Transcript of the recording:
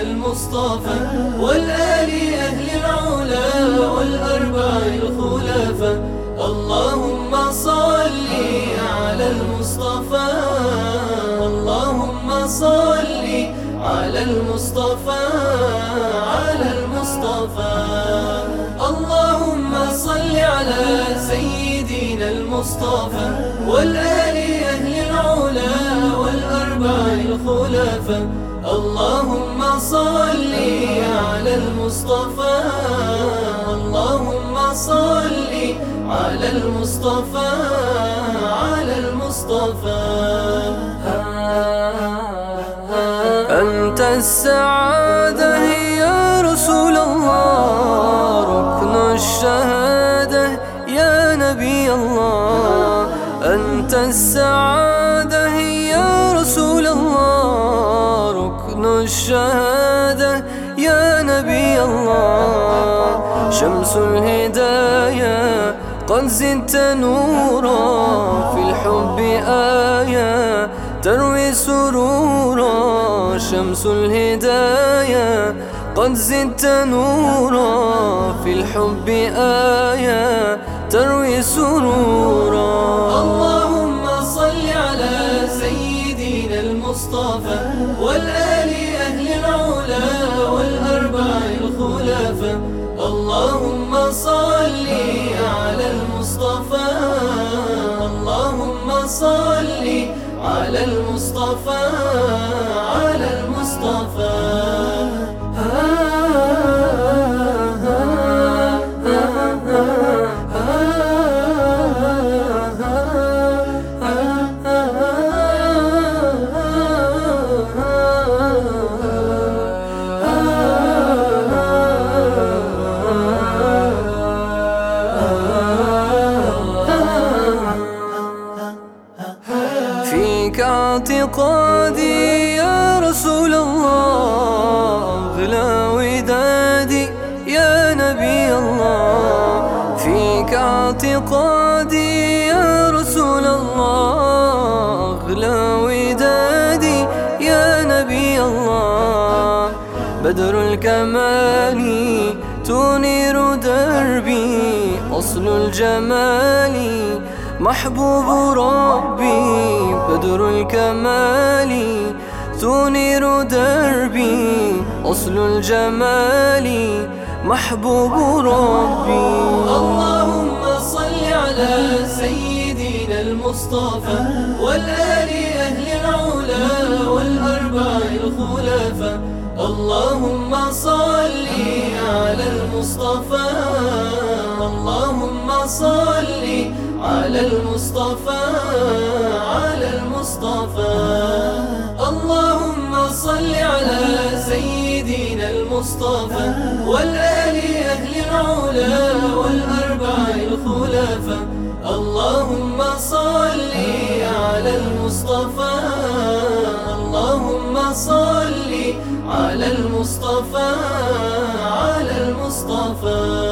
المصطفى والآل أهل العلا والأربع الخلفاء. اللهم صل على المصطفى. اللهم صل على المصطفى. على المصطفى. اللهم صل على سيدنا المصطفى والآل الخلفاء اللهم صل على المصطفى. اللهم صل على المصطفى. على المصطفى. أنت السعادة يا رسول الله. ركن الشهادة يا نبي الله. أنت السعادة يا الشهادة يا نبي الله. شمس الهداية قد زدت نورا. في الحب آية تروي سرورا. شمس الهداية قد زدت نورا. في الحب آية تروي سرورا. اللهم صل على سيدنا المصطفى والآل على المصطفى اعتقادي يا رسول الله أغلى ودادي يا نبي الله. فيك اعتقادي يا رسول الله أغلى ودادي يا نبي الله. بدر الكمال تنير دربي أصل الجمال محبوب ربي بدر الكمال تنير دربي أصل الجمال. محبوب ربي. اللهم صل على سيدنا المصطفى والآل أهل العلا والأربع الخلفاء اللهم صل على المصطفى. اللهم صل على المصطفى على المصطفى. اللهم صل على سيدنا المصطفى والآل أهل العلا والأربع الخلفاء اللهم صل على المصطفى اللهم صل على المصطفى على المصطفى.